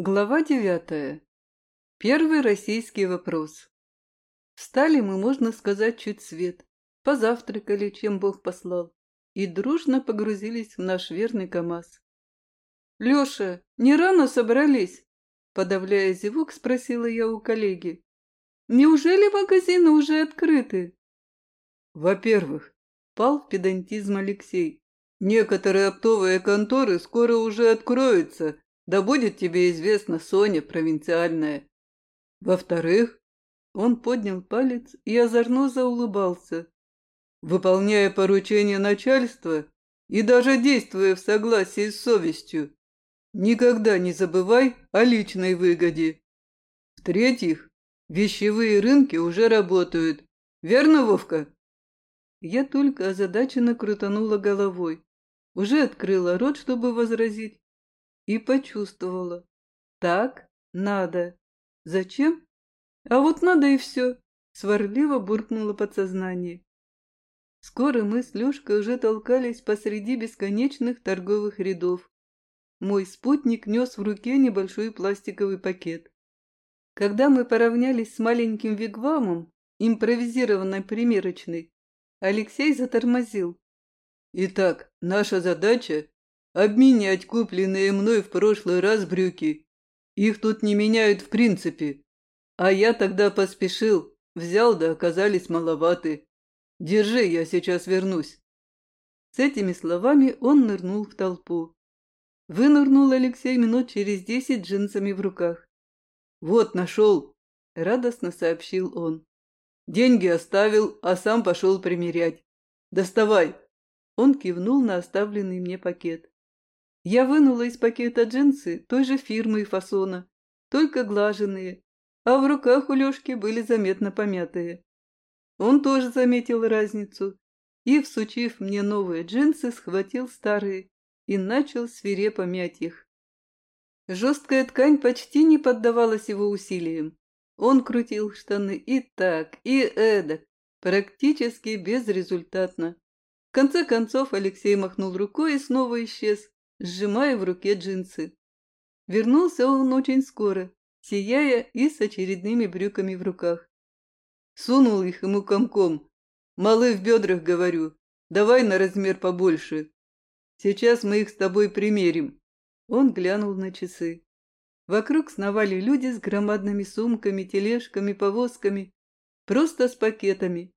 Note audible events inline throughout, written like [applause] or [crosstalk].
Глава девятая. Первый российский вопрос. Встали мы, можно сказать, чуть свет, позавтракали, чем Бог послал, и дружно погрузились в наш верный КамАЗ. «Леша, не рано собрались?» Подавляя зевок, спросила я у коллеги. «Неужели магазины уже открыты?» «Во-первых, пал в педантизм Алексей. Некоторые оптовые конторы скоро уже откроются, да будет тебе известна Соня провинциальная. Во-вторых, он поднял палец и озорно заулыбался. Выполняя поручение начальства и даже действуя в согласии с совестью, никогда не забывай о личной выгоде. В-третьих, вещевые рынки уже работают. Верно, Вовка? Я только озадаченно крутанула головой. Уже открыла рот, чтобы возразить, и почувствовала. Так надо. Зачем? А вот надо и все. Сварливо буркнуло подсознание. Скоро мы с Лешкой уже толкались посреди бесконечных торговых рядов. Мой спутник нес в руке небольшой пластиковый пакет. Когда мы поравнялись с маленьким вигвамом, импровизированной примерочной, Алексей затормозил. «Итак, наша задача обменять купленные мной в прошлый раз брюки. Их тут не меняют в принципе. А я тогда поспешил, взял да оказались маловаты. Держи, я сейчас вернусь. С этими словами он нырнул в толпу. Вынырнул Алексей минут через десять джинсами в руках. «Вот, нашел!» — радостно сообщил он. «Деньги оставил, а сам пошел примерять. Доставай!» Он кивнул на оставленный мне пакет. Я вынула из пакета джинсы той же фирмы и фасона, только глаженные, а в руках у Лешки были заметно помятые. Он тоже заметил разницу и, всучив мне новые джинсы, схватил старые и начал свирепо мять их. Жесткая ткань почти не поддавалась его усилиям. Он крутил штаны и так, и эдак, практически безрезультатно. В конце концов Алексей махнул рукой и снова исчез, сжимая в руке джинсы. Вернулся он очень скоро, сияя и с очередными брюками в руках. Сунул их ему комком. «Малы в бедрах, говорю, давай на размер побольше. Сейчас мы их с тобой примерим». Он глянул на часы. Вокруг сновали люди с громадными сумками, тележками, повозками, просто с пакетами.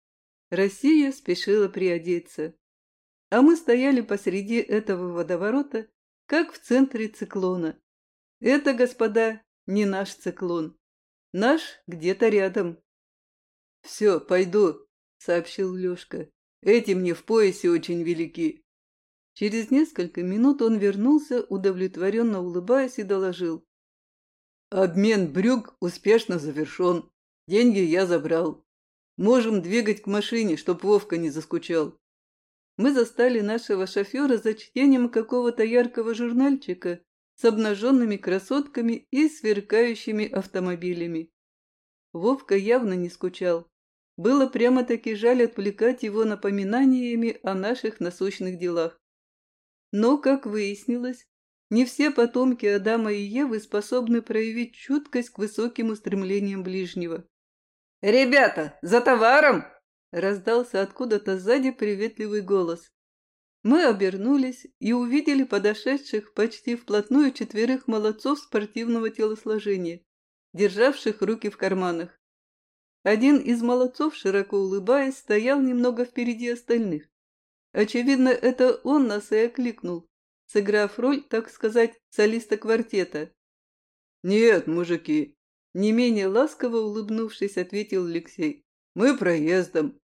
Россия спешила приодеться а мы стояли посреди этого водоворота, как в центре циклона. Это, господа, не наш циклон. Наш где-то рядом. «Все, пойду», — сообщил Лешка. «Эти мне в поясе очень велики». Через несколько минут он вернулся, удовлетворенно улыбаясь, и доложил. «Обмен брюк успешно завершен. Деньги я забрал. Можем двигать к машине, чтоб Вовка не заскучал мы застали нашего шофера за чтением какого-то яркого журнальчика с обнаженными красотками и сверкающими автомобилями. Вовка явно не скучал. Было прямо-таки жаль отвлекать его напоминаниями о наших насущных делах. Но, как выяснилось, не все потомки Адама и Евы способны проявить чуткость к высоким устремлениям ближнего. «Ребята, за товаром!» Раздался откуда-то сзади приветливый голос. Мы обернулись и увидели подошедших почти вплотную четверых молодцов спортивного телосложения, державших руки в карманах. Один из молодцов, широко улыбаясь, стоял немного впереди остальных. Очевидно, это он нас и окликнул, сыграв роль, так сказать, солиста квартета. «Нет, мужики!» Не менее ласково улыбнувшись, ответил Алексей. «Мы проездом.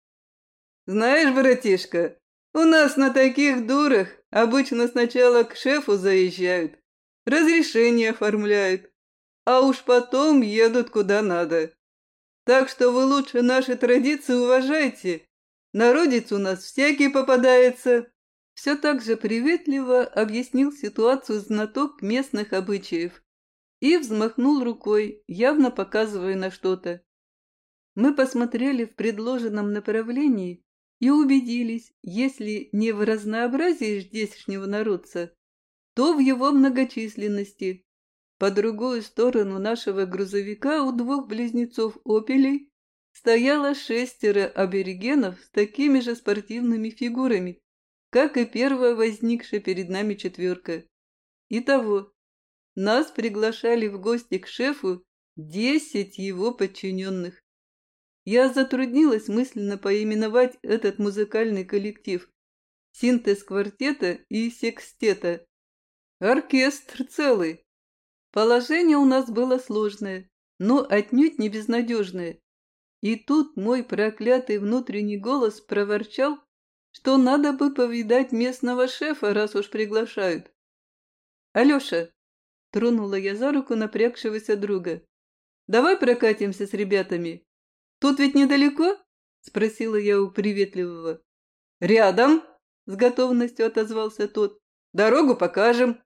Знаешь, братишка, у нас на таких дурах обычно сначала к шефу заезжают, разрешение оформляют, а уж потом едут куда надо. Так что вы лучше наши традиции уважайте. Народец у нас всякий попадается. Все так же приветливо объяснил ситуацию знаток местных обычаев и взмахнул рукой, явно показывая на что-то. Мы посмотрели в предложенном направлении и убедились, если не в разнообразии здешнего народца, то в его многочисленности. По другую сторону нашего грузовика у двух близнецов «Опелей» стояло шестеро аборигенов с такими же спортивными фигурами, как и первая возникшая перед нами четверка. Итого, нас приглашали в гости к шефу десять его подчиненных. Я затруднилась мысленно поименовать этот музыкальный коллектив. Синтез квартета и секстета. Оркестр целый. Положение у нас было сложное, но отнюдь не безнадежное. И тут мой проклятый внутренний голос проворчал, что надо бы повидать местного шефа, раз уж приглашают. «Алеша!» — тронула я за руку напрягшегося друга. «Давай прокатимся с ребятами. Тут ведь недалеко?» — спросила я у приветливого. «Рядом!» — с готовностью отозвался тот. «Дорогу покажем!»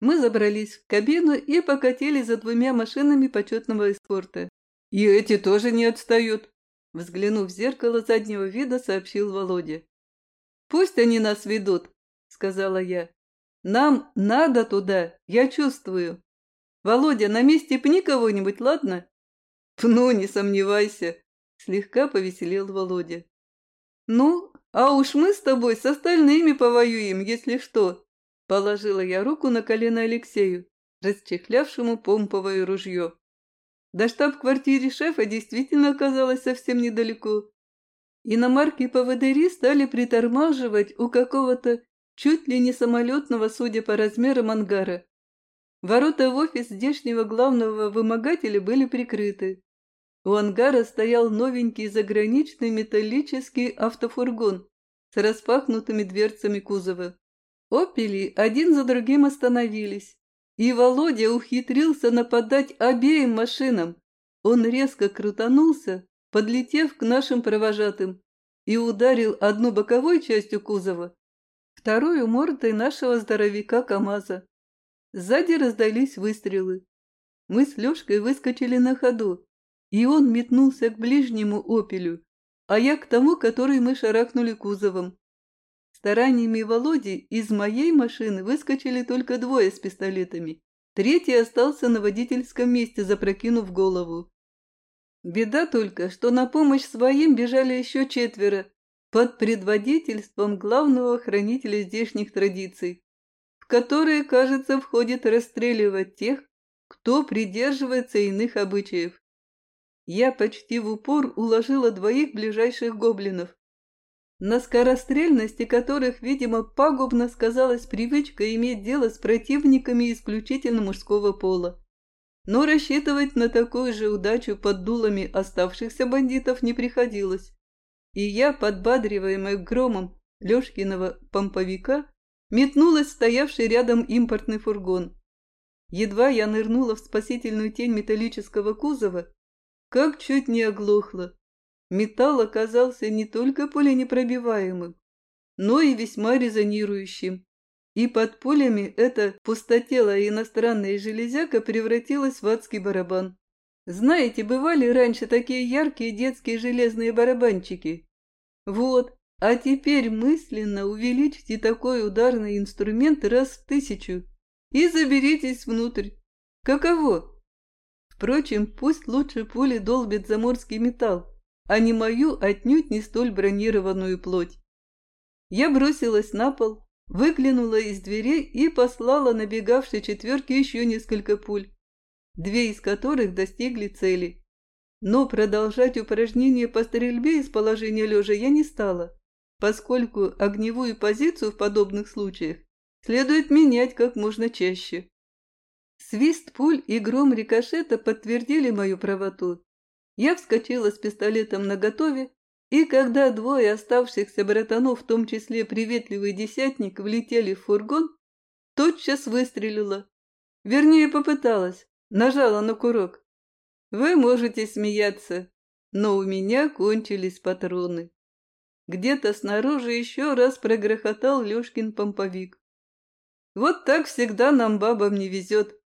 Мы забрались в кабину и покатили за двумя машинами почетного эскорта. «И эти тоже не отстают», — взглянув в зеркало заднего вида, сообщил Володя. «Пусть они нас ведут», — сказала я. «Нам надо туда, я чувствую. Володя, на месте пни кого-нибудь, ладно?» «Пну, [laughs] не сомневайся», — слегка повеселел Володя. «Ну, а уж мы с тобой с остальными повоюем, если что», — положила я руку на колено Алексею, расчехлявшему помповое ружье. До штаб-квартире шефа действительно оказалось совсем недалеко. Иномарки поводыри стали притормаживать у какого-то чуть ли не самолетного, судя по размерам ангара. Ворота в офис здешнего главного вымогателя были прикрыты. У ангара стоял новенький заграничный металлический автофургон с распахнутыми дверцами кузова. «Опели» один за другим остановились. И Володя ухитрился нападать обеим машинам. Он резко крутанулся, подлетев к нашим провожатым, и ударил одну боковой частью кузова, вторую мордой нашего здоровяка КамАЗа. Сзади раздались выстрелы. Мы с Лёшкой выскочили на ходу, и он метнулся к ближнему «Опелю», а я к тому, который мы шарахнули кузовом. Стараниями Володи из моей машины выскочили только двое с пистолетами. Третий остался на водительском месте, запрокинув голову. Беда только, что на помощь своим бежали еще четверо, под предводительством главного хранителя здешних традиций, в которые, кажется, входит расстреливать тех, кто придерживается иных обычаев. Я почти в упор уложила двоих ближайших гоблинов, на скорострельности которых, видимо, пагубно сказалась привычка иметь дело с противниками исключительно мужского пола. Но рассчитывать на такую же удачу под дулами оставшихся бандитов не приходилось. И я, подбадриваемая громом Лешкиного помповика, метнулась в стоявший рядом импортный фургон. Едва я нырнула в спасительную тень металлического кузова, как чуть не оглохла. Металл оказался не только пуленепробиваемым, но и весьма резонирующим. И под пулями эта пустотелая иностранная железяка превратилась в адский барабан. Знаете, бывали раньше такие яркие детские железные барабанчики? Вот, а теперь мысленно увеличьте такой ударный инструмент раз в тысячу и заберитесь внутрь. Каково? Впрочем, пусть лучше пули долбит заморский металл, а не мою отнюдь не столь бронированную плоть. Я бросилась на пол, выглянула из дверей и послала набегавшей четверке еще несколько пуль, две из которых достигли цели. Но продолжать упражнение по стрельбе из положения лежа я не стала, поскольку огневую позицию в подобных случаях следует менять как можно чаще. Свист пуль и гром рикошета подтвердили мою правоту. Я вскочила с пистолетом наготове и когда двое оставшихся братанов, в том числе приветливый десятник, влетели в фургон, тотчас выстрелила. Вернее, попыталась, нажала на курок. Вы можете смеяться, но у меня кончились патроны. Где-то снаружи еще раз прогрохотал Лешкин помповик. Вот так всегда нам, бабам, не везет.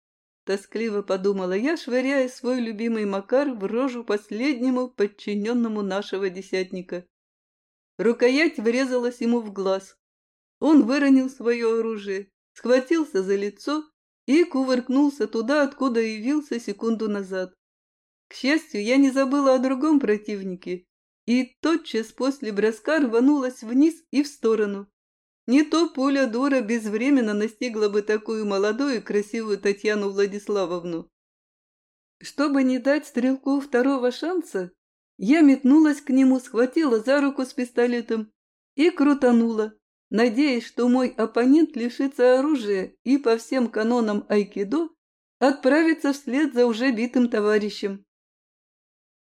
Тоскливо подумала я, швыряя свой любимый Макар в рожу последнему подчиненному нашего десятника. Рукоять врезалась ему в глаз. Он выронил свое оружие, схватился за лицо и кувыркнулся туда, откуда явился секунду назад. К счастью, я не забыла о другом противнике, и тотчас после броска рванулась вниз и в сторону. Не то пуля дура безвременно настигла бы такую молодую и красивую Татьяну Владиславовну. Чтобы не дать стрелку второго шанса, я метнулась к нему, схватила за руку с пистолетом и крутанула, надеясь, что мой оппонент лишится оружия и по всем канонам айкидо отправится вслед за уже битым товарищем.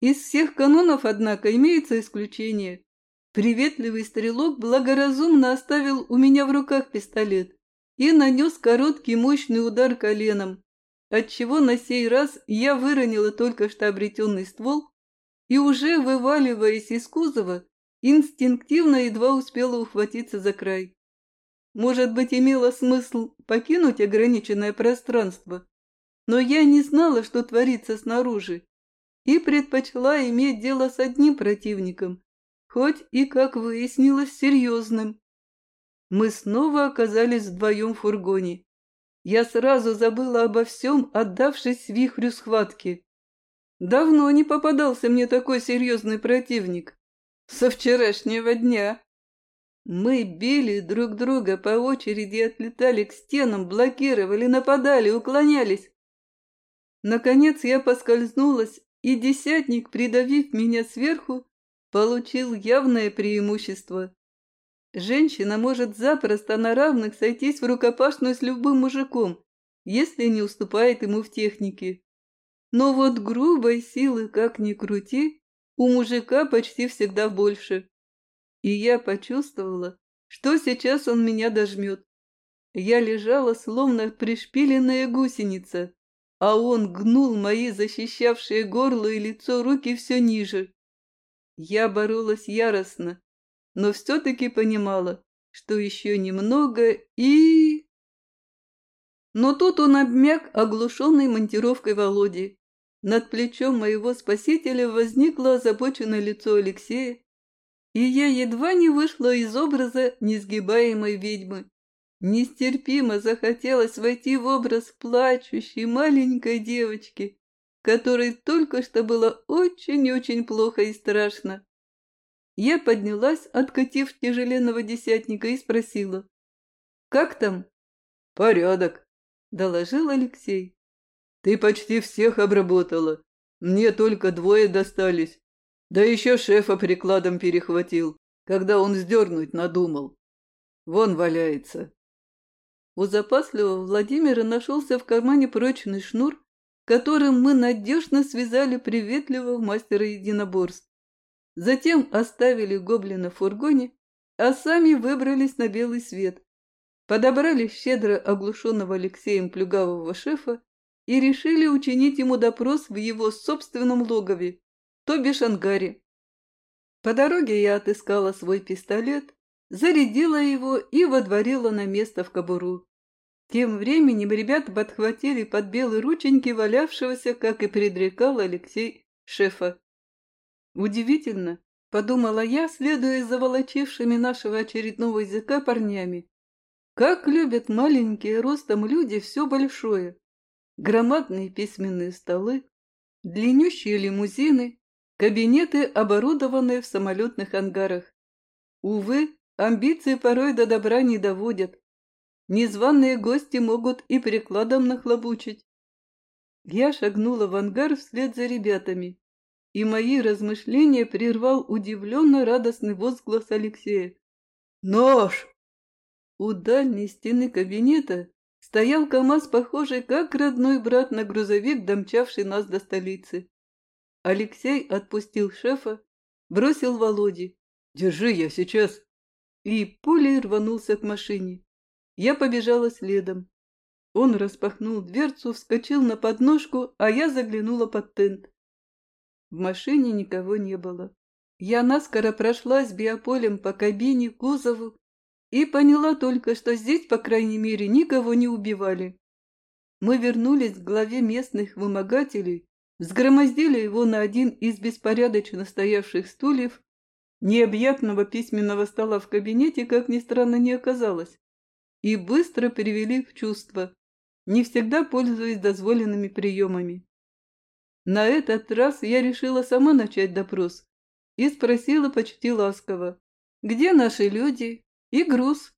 Из всех канонов, однако, имеется исключение. Приветливый стрелок благоразумно оставил у меня в руках пистолет и нанес короткий мощный удар коленом, отчего на сей раз я выронила только что обретенный ствол и уже вываливаясь из кузова, инстинктивно едва успела ухватиться за край. Может быть, имело смысл покинуть ограниченное пространство, но я не знала, что творится снаружи, и предпочла иметь дело с одним противником, хоть и, как выяснилось, серьезным. Мы снова оказались вдвоем в фургоне. Я сразу забыла обо всем, отдавшись вихрю схватки. Давно не попадался мне такой серьезный противник. Со вчерашнего дня. Мы били друг друга по очереди, отлетали к стенам, блокировали, нападали, уклонялись. Наконец я поскользнулась и десятник, придавив меня сверху, получил явное преимущество. Женщина может запросто на равных сойтись в рукопашную с любым мужиком, если не уступает ему в технике. Но вот грубой силы, как ни крути, у мужика почти всегда больше. И я почувствовала, что сейчас он меня дожмет. Я лежала, словно пришпиленная гусеница, а он гнул мои защищавшие горло и лицо руки все ниже. Я боролась яростно, но все-таки понимала, что еще немного и... Но тут он обмяк, оглушенный монтировкой Володи. Над плечом моего спасителя возникло озабоченное лицо Алексея, и я едва не вышла из образа несгибаемой ведьмы. Нестерпимо захотелось войти в образ плачущей маленькой девочки, которой только что было очень-очень плохо и страшно. Я поднялась, откатив тяжеленного десятника, и спросила. «Как там?» «Порядок», — доложил Алексей. «Ты почти всех обработала. Мне только двое достались. Да еще шефа прикладом перехватил, когда он сдернуть надумал. Вон валяется». У запасливого Владимира нашелся в кармане прочный шнур, которым мы надежно связали приветливого мастера единоборств. Затем оставили гоблина в фургоне, а сами выбрались на белый свет. Подобрали щедро оглушенного Алексеем плюгавого шефа и решили учинить ему допрос в его собственном логове, то бишь ангаре. По дороге я отыскала свой пистолет, зарядила его и водворила на место в кобуру. Тем временем ребята подхватили под белые рученьки валявшегося, как и предрекал Алексей, шефа. Удивительно, подумала я, следуя за волочившими нашего очередного языка парнями. Как любят маленькие ростом люди все большое. Громадные письменные столы, длиннющие лимузины, кабинеты, оборудованные в самолетных ангарах. Увы, амбиции порой до добра не доводят. Незваные гости могут и прикладом нахлобучить. Я шагнула в ангар вслед за ребятами, и мои размышления прервал удивленно радостный возглас Алексея. «Нож!» У дальней стены кабинета стоял КамАЗ, похожий как родной брат на грузовик, домчавший нас до столицы. Алексей отпустил шефа, бросил Володе. «Держи, я сейчас!» И пулей рванулся к машине. Я побежала следом. Он распахнул дверцу, вскочил на подножку, а я заглянула под тент. В машине никого не было. Я наскоро прошлась биополем по кабине, кузову и поняла только, что здесь, по крайней мере, никого не убивали. Мы вернулись к главе местных вымогателей, взгромоздили его на один из беспорядочно стоявших стульев. Необъятного письменного стола в кабинете, как ни странно, не оказалось и быстро перевели в чувство. не всегда пользуясь дозволенными приемами. На этот раз я решила сама начать допрос и спросила почти ласково, где наши люди и груз.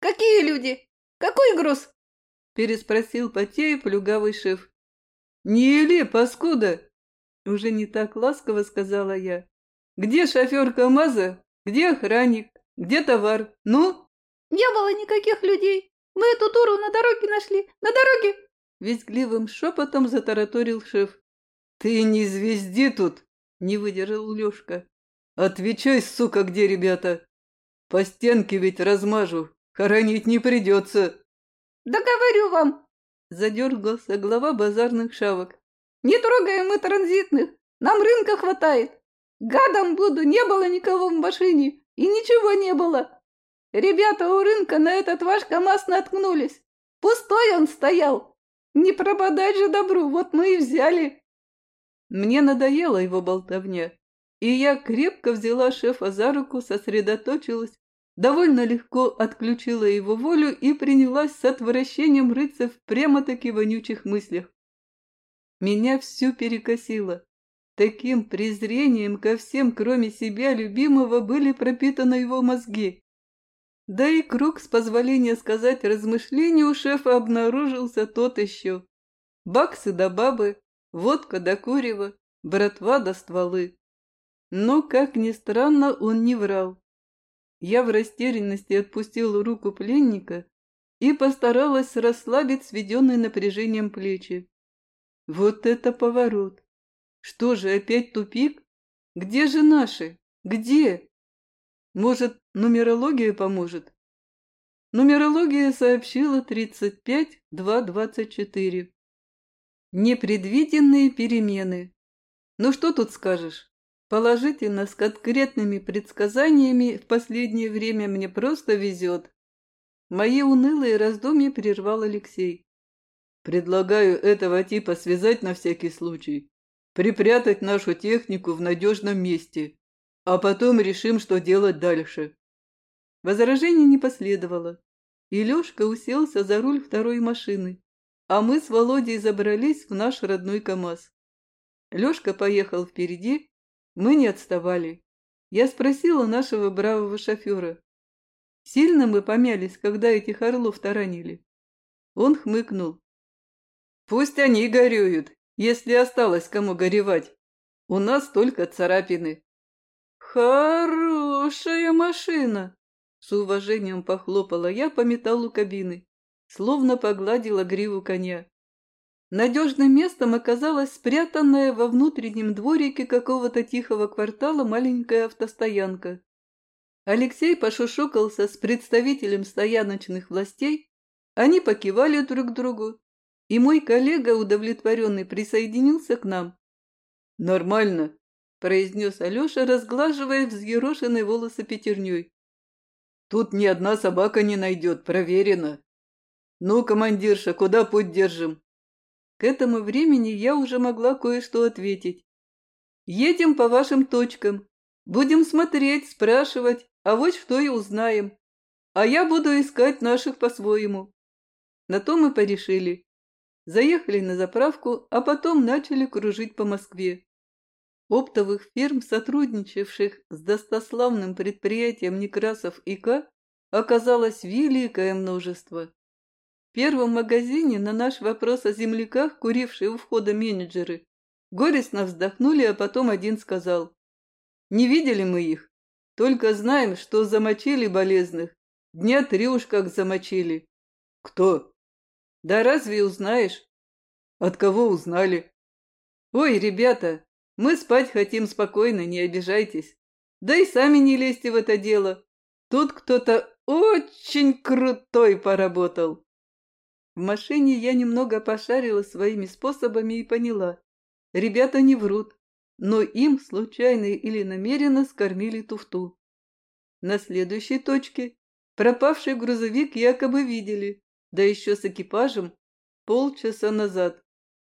«Какие люди? Какой груз?» переспросил потея плюгавый шеф. «Не или, паскуда!» Уже не так ласково сказала я. «Где шофер КамАЗа? Где охранник? Где товар? Ну?» «Не было никаких людей. Мы эту туру на дороге нашли. На дороге!» Визгливым шепотом затараторил шеф. «Ты не звезди тут!» — не выдержал Лешка. «Отвечай, сука, где ребята? По стенке ведь размажу, хоронить не придется!» «Да говорю вам!» — задергался глава базарных шавок. «Не трогаем мы транзитных, нам рынка хватает. Гадом буду, не было никого в машине, и ничего не было. Ребята у рынка на этот ваш КамАЗ наткнулись. Пустой он стоял. Не пропадать же добру, вот мы и взяли». Мне надоела его болтовня, и я крепко взяла шефа за руку, сосредоточилась довольно легко отключила его волю и принялась с отвращением рыться в прямо-таки вонючих мыслях. Меня всю перекосило. Таким презрением ко всем, кроме себя, любимого, были пропитаны его мозги. Да и круг, с позволения сказать, размышлений у шефа обнаружился тот еще. Баксы да бабы, водка да курева, братва да стволы. Но, как ни странно, он не врал. Я в растерянности отпустила руку пленника и постаралась расслабить сведенные напряжением плечи. Вот это поворот! Что же, опять тупик? Где же наши? Где? Может, нумерология поможет? Нумерология сообщила 35-2-24. Непредвиденные перемены. Ну что тут скажешь? Положительно, с конкретными предсказаниями в последнее время мне просто везет. Мои унылые раздумья прервал Алексей. Предлагаю этого типа связать на всякий случай, припрятать нашу технику в надежном месте, а потом решим, что делать дальше. Возражений не последовало, и Лешка уселся за руль второй машины, а мы с Володей забрались в наш родной КамАЗ. Лешка поехал впереди, мы не отставали. Я спросила нашего бравого шофера. Сильно мы помялись, когда этих орлов таранили. Он хмыкнул. Пусть они горюют, если осталось кому горевать. У нас только царапины. Хорошая машина! С уважением похлопала я по металлу кабины, словно погладила гриву коня. Надежным местом оказалась спрятанная во внутреннем дворике какого-то тихого квартала маленькая автостоянка. Алексей пошушукался с представителем стояночных властей, они покивали друг другу, и мой коллега, удовлетворенный, присоединился к нам. «Нормально», – произнес Алеша, разглаживая взъерошенные волосы пятерней. «Тут ни одна собака не найдет, проверено. Ну, командирша, куда путь держим?» К этому времени я уже могла кое-что ответить. «Едем по вашим точкам. Будем смотреть, спрашивать, а вот что и узнаем. А я буду искать наших по-своему». На то мы порешили. Заехали на заправку, а потом начали кружить по Москве. Оптовых фирм, сотрудничавших с достославным предприятием Некрасов и К, оказалось великое множество. В первом магазине на наш вопрос о земляках, курившие у входа менеджеры, горестно вздохнули, а потом один сказал. «Не видели мы их, только знаем, что замочили болезных. Дня три уж как замочили». «Кто?» «Да разве узнаешь?» «От кого узнали?» «Ой, ребята, мы спать хотим спокойно, не обижайтесь. Да и сами не лезьте в это дело. Тут кто-то очень крутой поработал. В машине я немного пошарила своими способами и поняла. Ребята не врут, но им, случайно или намеренно, скормили туфту. На следующей точке пропавший грузовик якобы видели, да еще с экипажем, полчаса назад.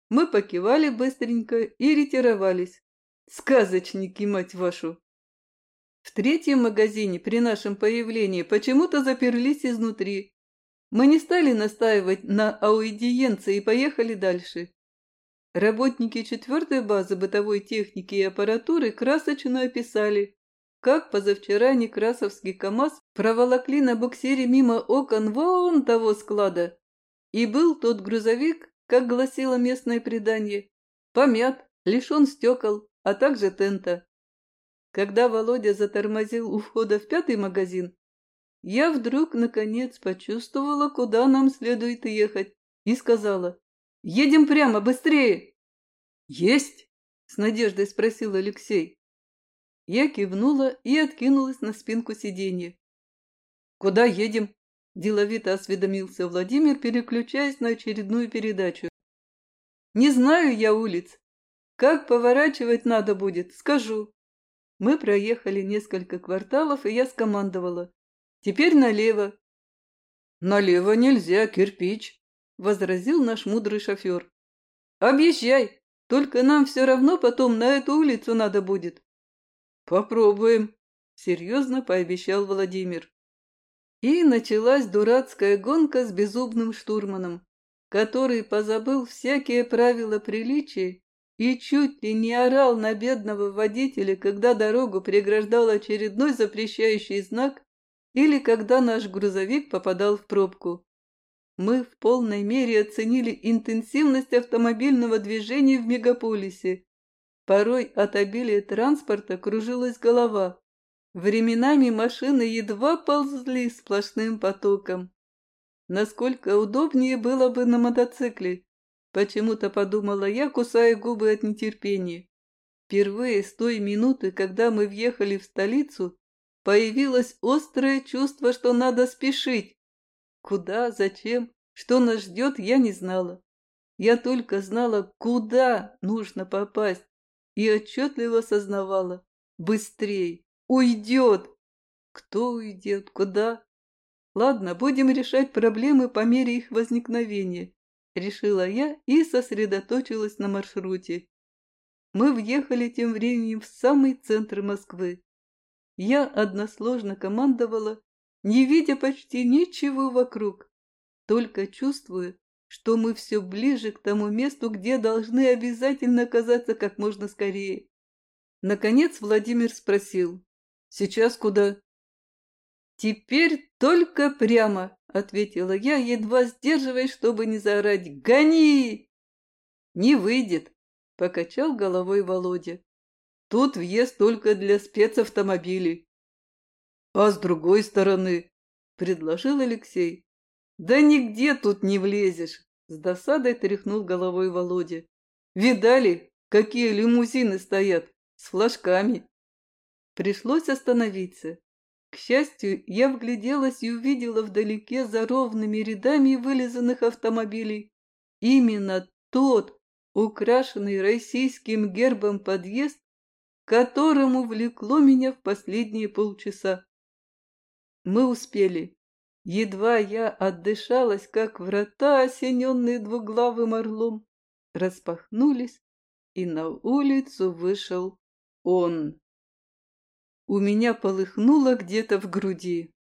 Мы покивали быстренько и ретировались. Сказочники, мать вашу! В третьем магазине при нашем появлении почему-то заперлись изнутри, Мы не стали настаивать на аудиенции и поехали дальше. Работники четвертой базы бытовой техники и аппаратуры красочно описали, как позавчера Некрасовский КАМАЗ проволокли на буксире мимо окон вон того склада. И был тот грузовик, как гласило местное предание, помят, лишен стекол, а также тента. Когда Володя затормозил у входа в пятый магазин, я вдруг, наконец, почувствовала, куда нам следует ехать, и сказала, «Едем прямо, быстрее!» «Есть?» – с надеждой спросил Алексей. Я кивнула и откинулась на спинку сиденья. «Куда едем?» – деловито осведомился Владимир, переключаясь на очередную передачу. «Не знаю я улиц. Как поворачивать надо будет, скажу». Мы проехали несколько кварталов, и я скомандовала. «Теперь налево». «Налево нельзя, кирпич», – возразил наш мудрый шофер. «Объезжай, только нам все равно потом на эту улицу надо будет». «Попробуем», — серьезно пообещал Владимир. И началась дурацкая гонка с безумным штурманом, который позабыл всякие правила приличия и чуть ли не орал на бедного водителя, когда дорогу преграждал очередной запрещающий знак или когда наш грузовик попадал в пробку. Мы в полной мере оценили интенсивность автомобильного движения в мегаполисе Порой от обилия транспорта кружилась голова. Временами машины едва ползли сплошным потоком. Насколько удобнее было бы на мотоцикле, почему-то подумала я, кусая губы от нетерпения. Впервые с той минуты, когда мы въехали в столицу, появилось острое чувство, что надо спешить. Куда, зачем, что нас ждет, я не знала. Я только знала, куда нужно попасть и отчетливо сознавала. Быстрей! Уйдет! Кто уйдет? Куда? Ладно, будем решать проблемы по мере их возникновения, решила я и сосредоточилась на маршруте. Мы въехали тем временем в самый центр Москвы. Я односложно командовала, не видя почти ничего вокруг, только чувствуя, что мы все ближе к тому месту, где должны обязательно оказаться как можно скорее. Наконец Владимир спросил. «Сейчас куда?» «Теперь только прямо», — ответила я, едва сдерживаясь, чтобы не заорать «Гони!» «Не выйдет», — покачал головой Володя. «Тут въезд только для спецавтомобилей». «А с другой стороны», — предложил Алексей. «Да нигде тут не влезешь. С досадой тряхнул головой Володя. «Видали, какие лимузины стоят? С флажками!» Пришлось остановиться. К счастью, я вгляделась и увидела вдалеке за ровными рядами вылизанных автомобилей именно тот, украшенный российским гербом подъезд, которому влекло меня в последние полчаса. Мы успели. Едва я отдышалась, как врата, осененные двуглавым орлом, распахнулись, и на улицу вышел он. У меня полыхнуло где-то в груди.